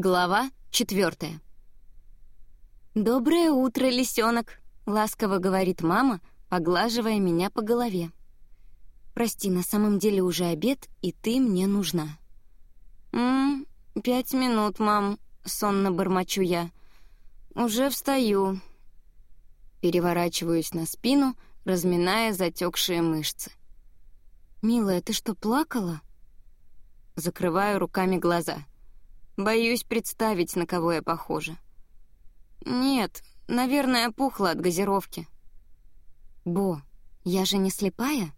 Глава четвертая. «Доброе утро, лисенок», — ласково говорит мама, поглаживая меня по голове. «Прости, на самом деле уже обед, и ты мне нужна». «Ммм, пять минут, мам», — сонно бормочу я. «Уже встаю». Переворачиваюсь на спину, разминая затекшие мышцы. «Милая, ты что, плакала?» Закрываю руками глаза. Боюсь представить, на кого я похожа. Нет, наверное, опухла от газировки. Бо, я же не слепая?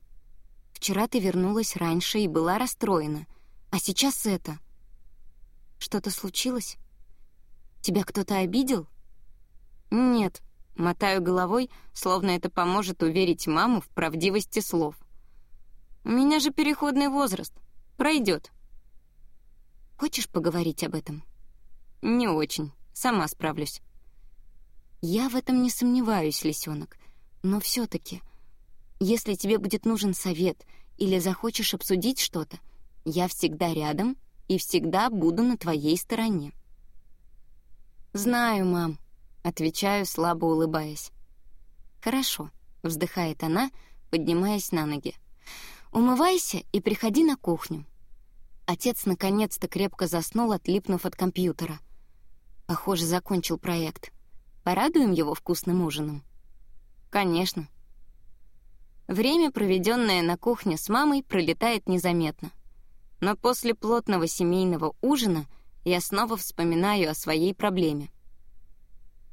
Вчера ты вернулась раньше и была расстроена, а сейчас это. Что-то случилось? Тебя кто-то обидел? Нет, мотаю головой, словно это поможет уверить маму в правдивости слов. У меня же переходный возраст. Пройдет. Хочешь поговорить об этом? Не очень. Сама справлюсь. Я в этом не сомневаюсь, лисенок. Но все таки если тебе будет нужен совет или захочешь обсудить что-то, я всегда рядом и всегда буду на твоей стороне. «Знаю, мам», — отвечаю, слабо улыбаясь. «Хорошо», — вздыхает она, поднимаясь на ноги. «Умывайся и приходи на кухню. Отец наконец-то крепко заснул, отлипнув от компьютера. Похоже, закончил проект. Порадуем его вкусным ужином? Конечно. Время, проведенное на кухне с мамой, пролетает незаметно. Но после плотного семейного ужина я снова вспоминаю о своей проблеме.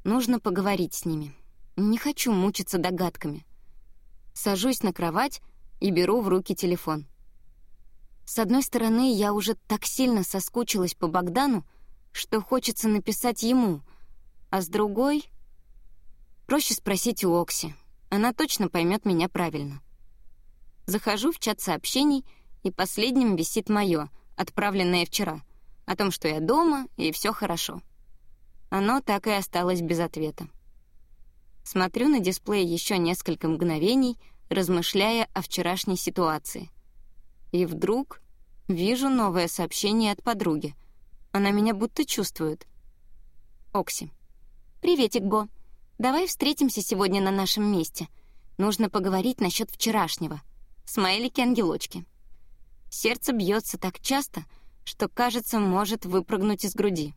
Нужно поговорить с ними. Не хочу мучиться догадками. Сажусь на кровать и беру в руки телефон — с одной стороны, я уже так сильно соскучилась по Богдану, что хочется написать ему, а с другой... Проще спросить у Окси. Она точно поймет меня правильно. Захожу в чат сообщений, и последним висит мое, отправленное вчера, о том, что я дома и все хорошо. Оно так и осталось без ответа. Смотрю на дисплей еще несколько мгновений, размышляя о вчерашней ситуации — и вдруг вижу новое сообщение от подруги. Она меня будто чувствует. Окси. «Приветик, Бо. Давай встретимся сегодня на нашем месте. Нужно поговорить насчет вчерашнего. Смайлики-ангелочки». Сердце бьется так часто, что, кажется, может выпрыгнуть из груди.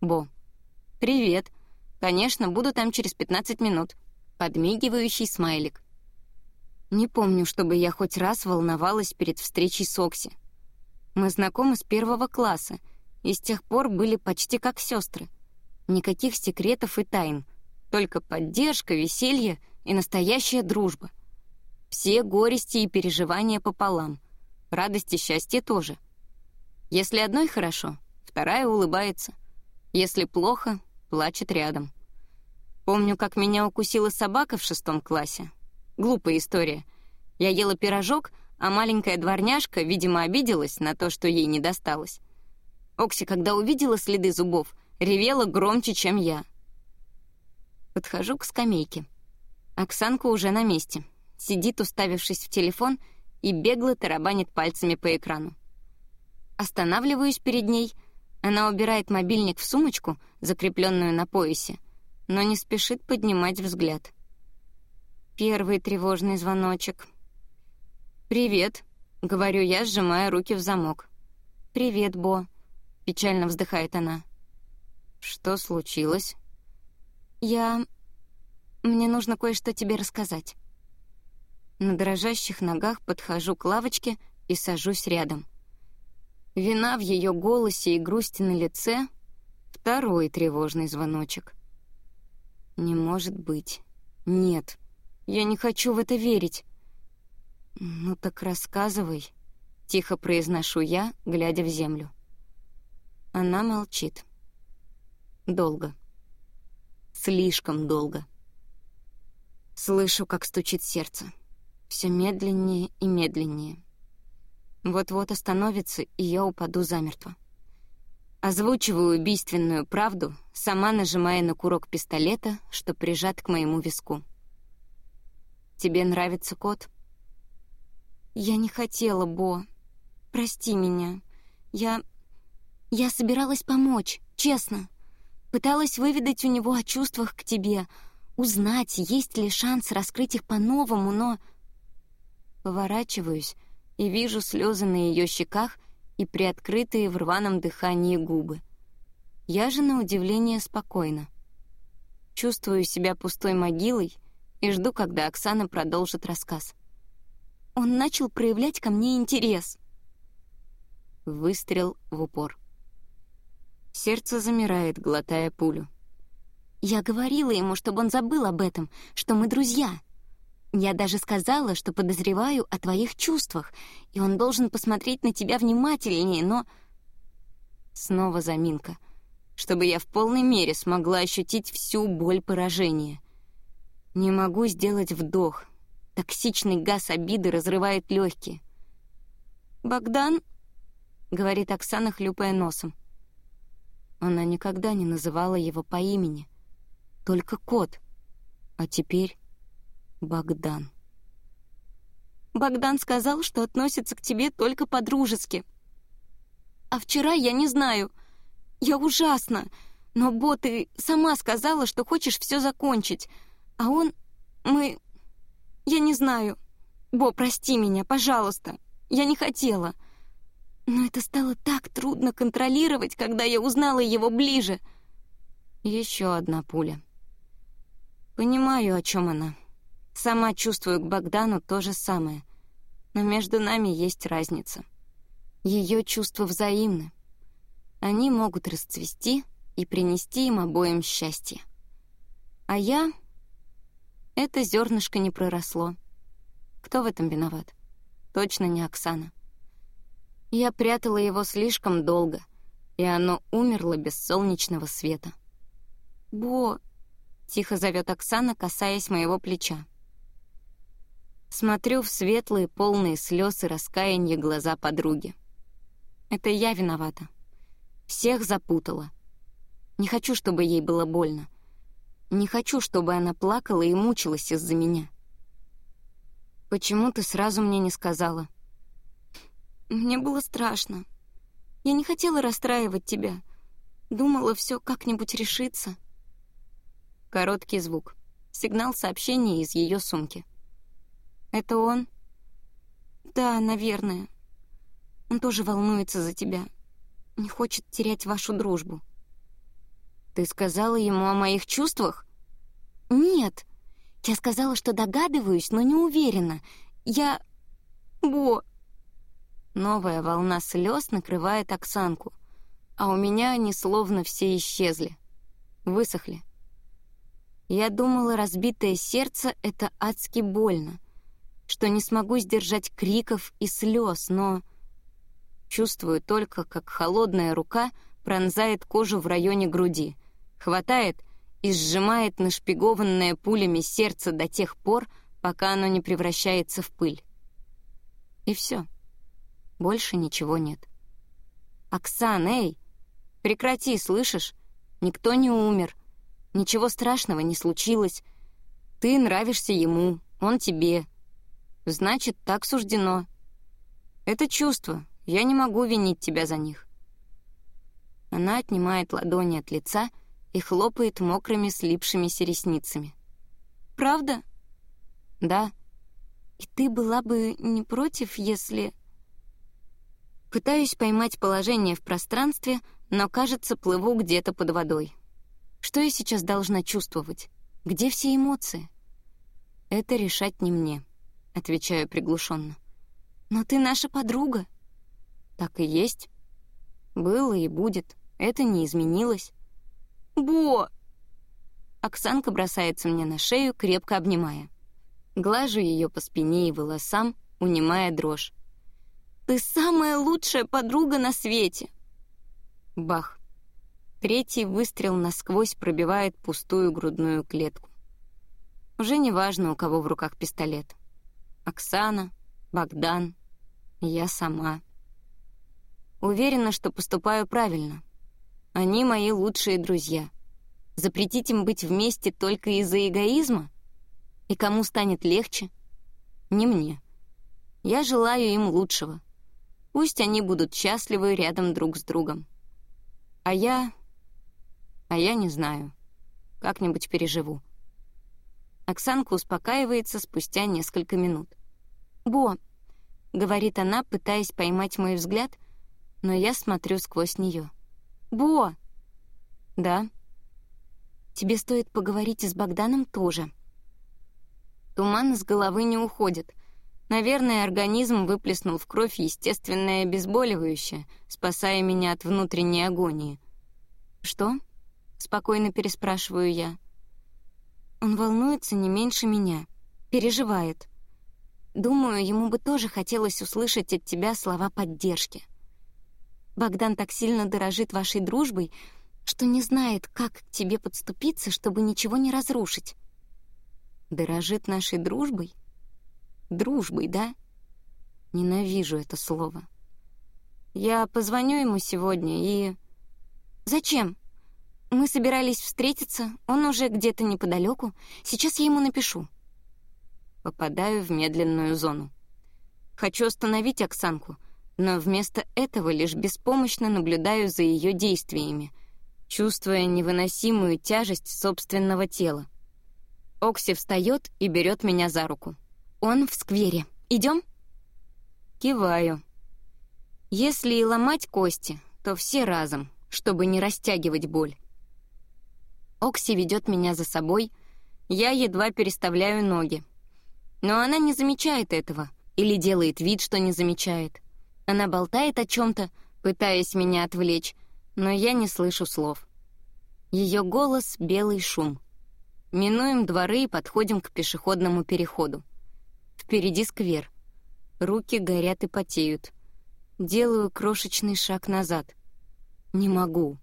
Бо. «Привет. Конечно, буду там через 15 минут». Подмигивающий смайлик. Не помню, чтобы я хоть раз волновалась перед встречей с Окси. Мы знакомы с первого класса, и с тех пор были почти как сестры. Никаких секретов и тайн, только поддержка, веселье и настоящая дружба. Все горести и переживания пополам, радость и счастье тоже. Если одной хорошо, вторая улыбается. Если плохо, плачет рядом. Помню, как меня укусила собака в шестом классе, Глупая история. Я ела пирожок, а маленькая дворняжка, видимо, обиделась на то, что ей не досталось. Окси, когда увидела следы зубов, ревела громче, чем я. Подхожу к скамейке. Оксанка уже на месте. Сидит, уставившись в телефон, и бегло тарабанит пальцами по экрану. Останавливаюсь перед ней. Она убирает мобильник в сумочку, закрепленную на поясе, но не спешит поднимать взгляд. Первый тревожный звоночек. «Привет», — говорю я, сжимая руки в замок. «Привет, Бо», — печально вздыхает она. «Что случилось?» «Я... Мне нужно кое-что тебе рассказать». На дрожащих ногах подхожу к лавочке и сажусь рядом. Вина в ее голосе и грусти на лице — второй тревожный звоночек. «Не может быть. Нет». Я не хочу в это верить. Ну так рассказывай, тихо произношу я, глядя в землю. Она молчит. Долго. Слишком долго. Слышу, как стучит сердце. Все медленнее и медленнее. Вот-вот остановится, и я упаду замертво. Озвучиваю убийственную правду, сама нажимая на курок пистолета, что прижат к моему виску. Тебе нравится кот?» «Я не хотела, Бо. Прости меня. Я... Я собиралась помочь, честно. Пыталась выведать у него о чувствах к тебе, узнать, есть ли шанс раскрыть их по-новому, но... Поворачиваюсь и вижу слезы на ее щеках и приоткрытые в рваном дыхании губы. Я же, на удивление, спокойна. Чувствую себя пустой могилой и жду, когда Оксана продолжит рассказ. Он начал проявлять ко мне интерес. Выстрел в упор. Сердце замирает, глотая пулю. Я говорила ему, чтобы он забыл об этом, что мы друзья. Я даже сказала, что подозреваю о твоих чувствах, и он должен посмотреть на тебя внимательнее, но... Снова заминка, чтобы я в полной мере смогла ощутить всю боль поражения. Не могу сделать вдох. Токсичный газ обиды разрывает легкие. «Богдан?» — говорит Оксана, хлюпая носом. Она никогда не называла его по имени. Только кот. А теперь Богдан. Богдан сказал, что относится к тебе только по-дружески. А вчера я не знаю. Я ужасно. Но, Бо, ты сама сказала, что хочешь все закончить. А он... Мы... Я не знаю. Бо, прости меня, пожалуйста. Я не хотела. Но это стало так трудно контролировать, когда я узнала его ближе. Еще одна пуля. Понимаю, о чем она. Сама чувствую к Богдану то же самое. Но между нами есть разница. Ее чувства взаимны. Они могут расцвести и принести им обоим счастье. А я... Это зернышко не проросло. Кто в этом виноват? Точно не Оксана. Я прятала его слишком долго, и оно умерло без солнечного света. «Бо!» — тихо зовет Оксана, касаясь моего плеча. Смотрю в светлые, полные слез и раскаяния глаза подруги. Это я виновата. Всех запутала. Не хочу, чтобы ей было больно. Не хочу, чтобы она плакала и мучилась из-за меня. Почему ты сразу мне не сказала?» Мне было страшно. Я не хотела расстраивать тебя. Думала, все как-нибудь решится. Короткий звук. Сигнал сообщения из ее сумки. Это он? Да, наверное. Он тоже волнуется за тебя. Не хочет терять вашу дружбу. Ты сказала ему о моих чувствах? Нет. Я сказала, что догадываюсь, но не уверена. Я... Бо, Новая волна слез накрывает Оксанку, а у меня они словно все исчезли, высохли. Я думала, разбитое сердце — это адски больно, что не смогу сдержать криков и слез, но чувствую только, как холодная рука пронзает кожу в районе груди, хватает и сжимает нашпигованное пулями сердце до тех пор, пока оно не превращается в пыль. И все. Больше ничего нет. «Оксан, эй! Прекрати, слышишь? Никто не умер. Ничего страшного не случилось. Ты нравишься ему, он тебе. Значит, так суждено. Это чувство, я не могу винить тебя за них». Она отнимает ладони от лица и хлопает мокрыми слипшимися ресницами. «Правда?» «Да». «И ты была бы не против, если...» Пытаюсь поймать положение в пространстве, но, кажется, плыву где-то под водой. Что я сейчас должна чувствовать? Где все эмоции? Это решать не мне, отвечаю приглушенно. Но ты наша подруга. Так и есть. Было и будет. Это не изменилось. Бо! Оксанка бросается мне на шею, крепко обнимая. Глажу ее по спине и волосам, унимая дрожь. Ты самая лучшая подруга на свете!» Бах. Третий выстрел насквозь пробивает пустую грудную клетку. Уже не важно, у кого в руках пистолет. Оксана, Богдан, я сама. Уверена, что поступаю правильно. Они мои лучшие друзья. Запретить им быть вместе только из-за эгоизма? И кому станет легче? Не мне. Я желаю им лучшего — Пусть они будут счастливы рядом друг с другом. А я... А я не знаю. Как-нибудь переживу. Оксанка успокаивается спустя несколько минут. «Бо», — говорит она, пытаясь поймать мой взгляд, но я смотрю сквозь нее. «Бо!» «Да?» «Тебе стоит поговорить с Богданом тоже». Туман с головы не уходит. Наверное, организм выплеснул в кровь естественное обезболивающее, спасая меня от внутренней агонии. «Что?» — спокойно переспрашиваю я. Он волнуется не меньше меня, переживает. Думаю, ему бы тоже хотелось услышать от тебя слова поддержки. Богдан так сильно дорожит вашей дружбой, что не знает, как к тебе подступиться, чтобы ничего не разрушить. Дорожит нашей дружбой? Дружбой, да? Ненавижу это слово. Я позвоню ему сегодня и... Зачем? Мы собирались встретиться, он уже где-то неподалеку. Сейчас я ему напишу. Попадаю в медленную зону. Хочу остановить Оксанку, но вместо этого лишь беспомощно наблюдаю за ее действиями, чувствуя невыносимую тяжесть собственного тела. Окси встает и берет меня за руку. Он в сквере. Идем? Киваю. Если и ломать кости, то все разом, чтобы не растягивать боль. Окси ведет меня за собой, я едва переставляю ноги. Но она не замечает этого или делает вид, что не замечает. Она болтает о чем то пытаясь меня отвлечь, но я не слышу слов. Ее голос — белый шум. Минуем дворы и подходим к пешеходному переходу. Впереди сквер. Руки горят и потеют. Делаю крошечный шаг назад. Не могу.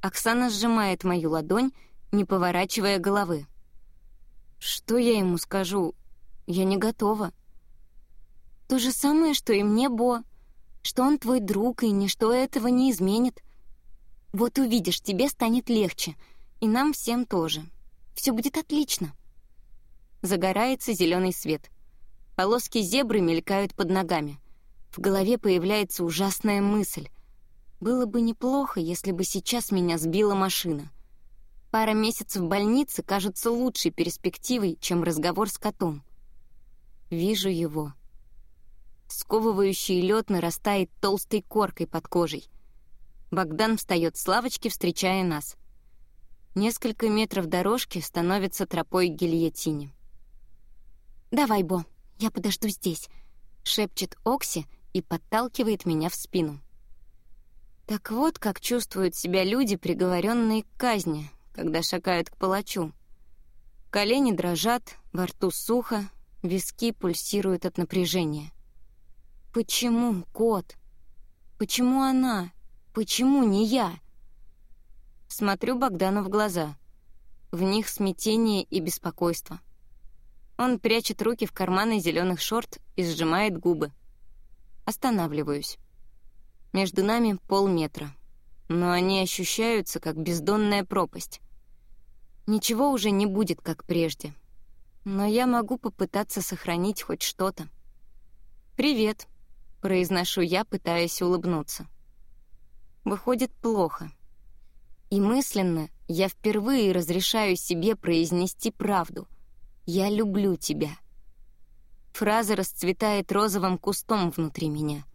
Оксана сжимает мою ладонь, не поворачивая головы. Что я ему скажу? Я не готова. То же самое, что и мне, Бо, что он твой друг, и ничто этого не изменит. Вот увидишь, тебе станет легче, и нам всем тоже. Все будет отлично. Загорается зеленый свет. Полоски зебры мелькают под ногами. В голове появляется ужасная мысль. Было бы неплохо, если бы сейчас меня сбила машина. Пара месяцев в больнице кажется лучшей перспективой, чем разговор с котом. Вижу его. Сковывающий лед нарастает толстой коркой под кожей. Богдан встает с лавочки, встречая нас. Несколько метров дорожки становятся тропой к гильотине. «Давай, Бо, я подожду здесь», — шепчет Окси и подталкивает меня в спину. Так вот, как чувствуют себя люди, приговоренные к казни, когда шагают к палачу. Колени дрожат, во рту сухо, виски пульсируют от напряжения. Почему, кот? Почему она? Почему не я? Смотрю Богдану в глаза. В них смятение и беспокойство. Он прячет руки в карманы зеленых шорт и сжимает губы. Останавливаюсь. Между нами полметра, но они ощущаются как бездонная пропасть. Ничего уже не будет, как прежде. Но я могу попытаться сохранить хоть что-то. «Привет», — произношу я, пытаясь улыбнуться. Выходит плохо. И мысленно я впервые разрешаю себе произнести правду. «Я люблю тебя». Фраза расцветает розовым кустом внутри меня —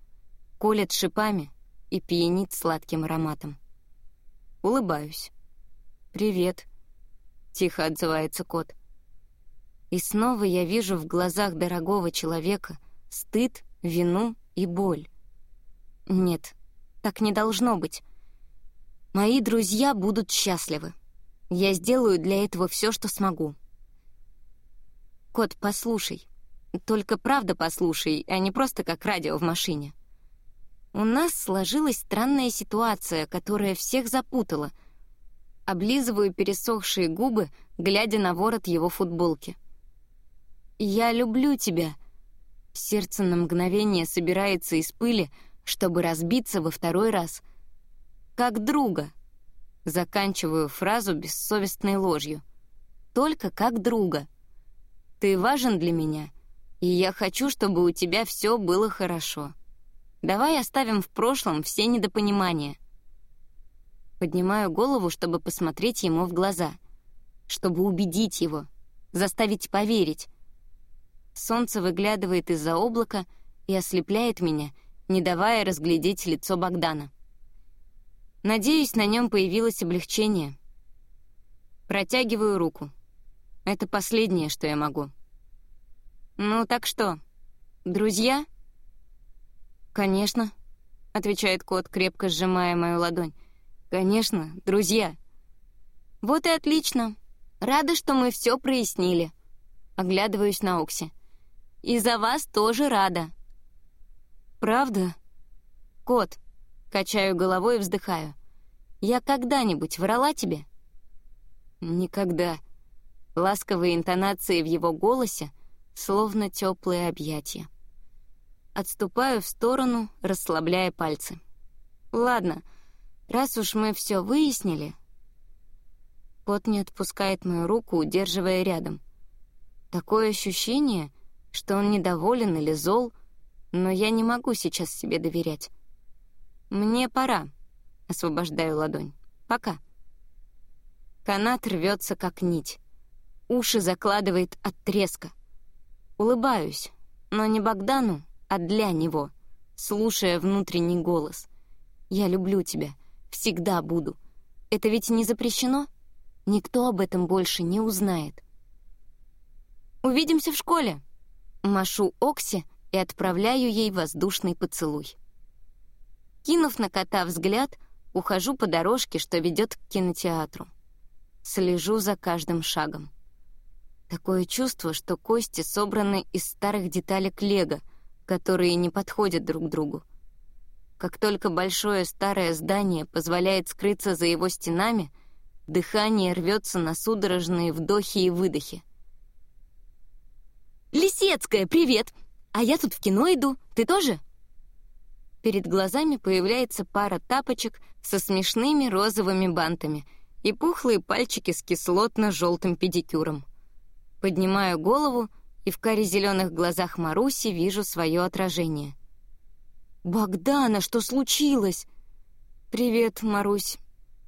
колет шипами и пьянит сладким ароматом. Улыбаюсь. «Привет», — тихо отзывается кот. И снова я вижу в глазах дорогого человека стыд, вину и боль. Нет, так не должно быть. Мои друзья будут счастливы. Я сделаю для этого все, что смогу. Кот, послушай. Только правда послушай, а не просто как радио в машине. У нас сложилась странная ситуация, которая всех запутала. Облизываю пересохшие губы, глядя на ворот его футболки. «Я люблю тебя». Сердце на мгновение собирается из пыли, чтобы разбиться во второй раз. «Как друга». Заканчиваю фразу бессовестной ложью. «Только как друга. Ты важен для меня, и я хочу, чтобы у тебя все было хорошо». Давай оставим в прошлом все недопонимания. Поднимаю голову, чтобы посмотреть ему в глаза, чтобы убедить его, заставить поверить. Солнце выглядывает из-за облака и ослепляет меня, не давая разглядеть лицо Богдана. Надеюсь, на нем появилось облегчение. Протягиваю руку. Это последнее, что я могу. «Ну так что, друзья?» «Конечно», — отвечает кот, крепко сжимая мою ладонь. «Конечно, друзья». «Вот и отлично. Рада, что мы все прояснили». Оглядываюсь на Окси. «И за вас тоже рада». «Правда?» «Кот», — качаю головой и вздыхаю. «Я когда-нибудь врала тебе?» «Никогда». Ласковые интонации в его голосе, словно теплые объятия. Отступаю в сторону, расслабляя пальцы. «Ладно, раз уж мы все выяснили...» Кот не отпускает мою руку, удерживая рядом. Такое ощущение, что он недоволен или зол, но я не могу сейчас себе доверять. «Мне пора», — освобождаю ладонь. «Пока». Канат рвется, как нить. Уши закладывает от треска. Улыбаюсь, но не Богдану, а для него, слушая внутренний голос. «Я люблю тебя, всегда буду. Это ведь не запрещено? Никто об этом больше не узнает». «Увидимся в школе!» Машу Окси и отправляю ей воздушный поцелуй. Кинув на кота взгляд, ухожу по дорожке, что ведет к кинотеатру. Слежу за каждым шагом. Такое чувство, что кости собраны из старых деталек лего — которые не подходят друг другу. Как только большое старое здание позволяет скрыться за его стенами, дыхание рвется на судорожные вдохи и выдохи. «Лисецкая, привет! А я тут в кино иду, ты тоже?» Перед глазами появляется пара тапочек со смешными розовыми бантами и пухлые пальчики с кислотно-желтым педикюром. Поднимаю голову — и в каре зеленых глазах Маруси вижу свое отражение. «Богдана, что случилось?» «Привет, Марусь.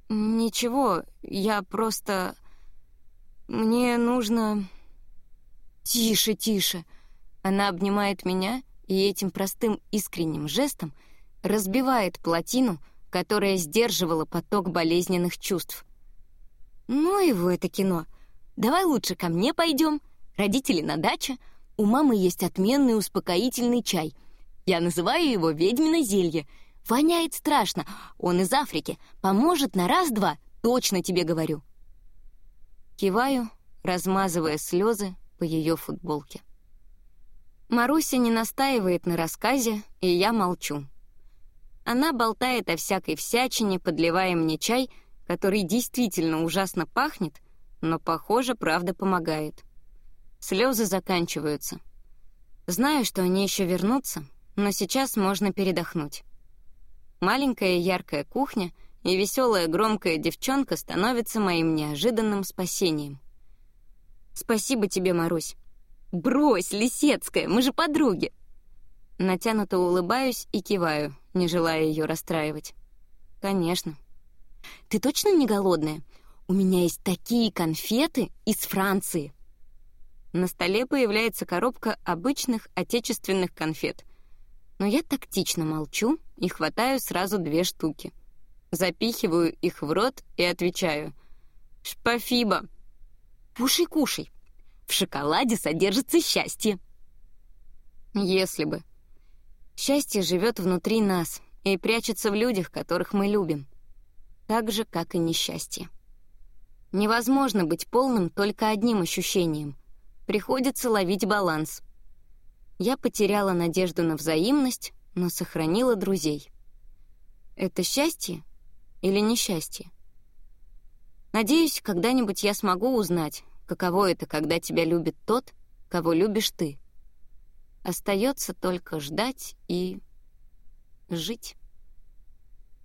Ничего, я просто... Мне нужно...» «Тише, тише!» Она обнимает меня и этим простым искренним жестом разбивает плотину, которая сдерживала поток болезненных чувств. «Ну его это кино. Давай лучше ко мне пойдем», Родители на даче, у мамы есть отменный успокоительный чай. Я называю его ведьмино зелье. Воняет страшно, он из Африки. Поможет на раз-два, точно тебе говорю. Киваю, размазывая слезы по ее футболке. Маруся не настаивает на рассказе, и я молчу. Она болтает о всякой всячине, подливая мне чай, который действительно ужасно пахнет, но, похоже, правда помогает. Слезы заканчиваются. Знаю, что они еще вернутся, но сейчас можно передохнуть. Маленькая яркая кухня и веселая громкая девчонка становятся моим неожиданным спасением. Спасибо тебе, Марусь. Брось, Лисецкая, мы же подруги. Натянуто улыбаюсь и киваю, не желая ее расстраивать. Конечно. Ты точно не голодная? У меня есть такие конфеты из Франции. На столе появляется коробка обычных отечественных конфет. Но я тактично молчу и хватаю сразу две штуки. Запихиваю их в рот и отвечаю. «Шпафиба!» «Кушай-кушай! В шоколаде содержится счастье!» Если бы. Счастье живет внутри нас и прячется в людях, которых мы любим. Так же, как и несчастье. Невозможно быть полным только одним ощущением — Приходится ловить баланс. Я потеряла надежду на взаимность, но сохранила друзей. Это счастье или несчастье? Надеюсь, когда-нибудь я смогу узнать, каково это, когда тебя любит тот, кого любишь ты. Остается только ждать и жить.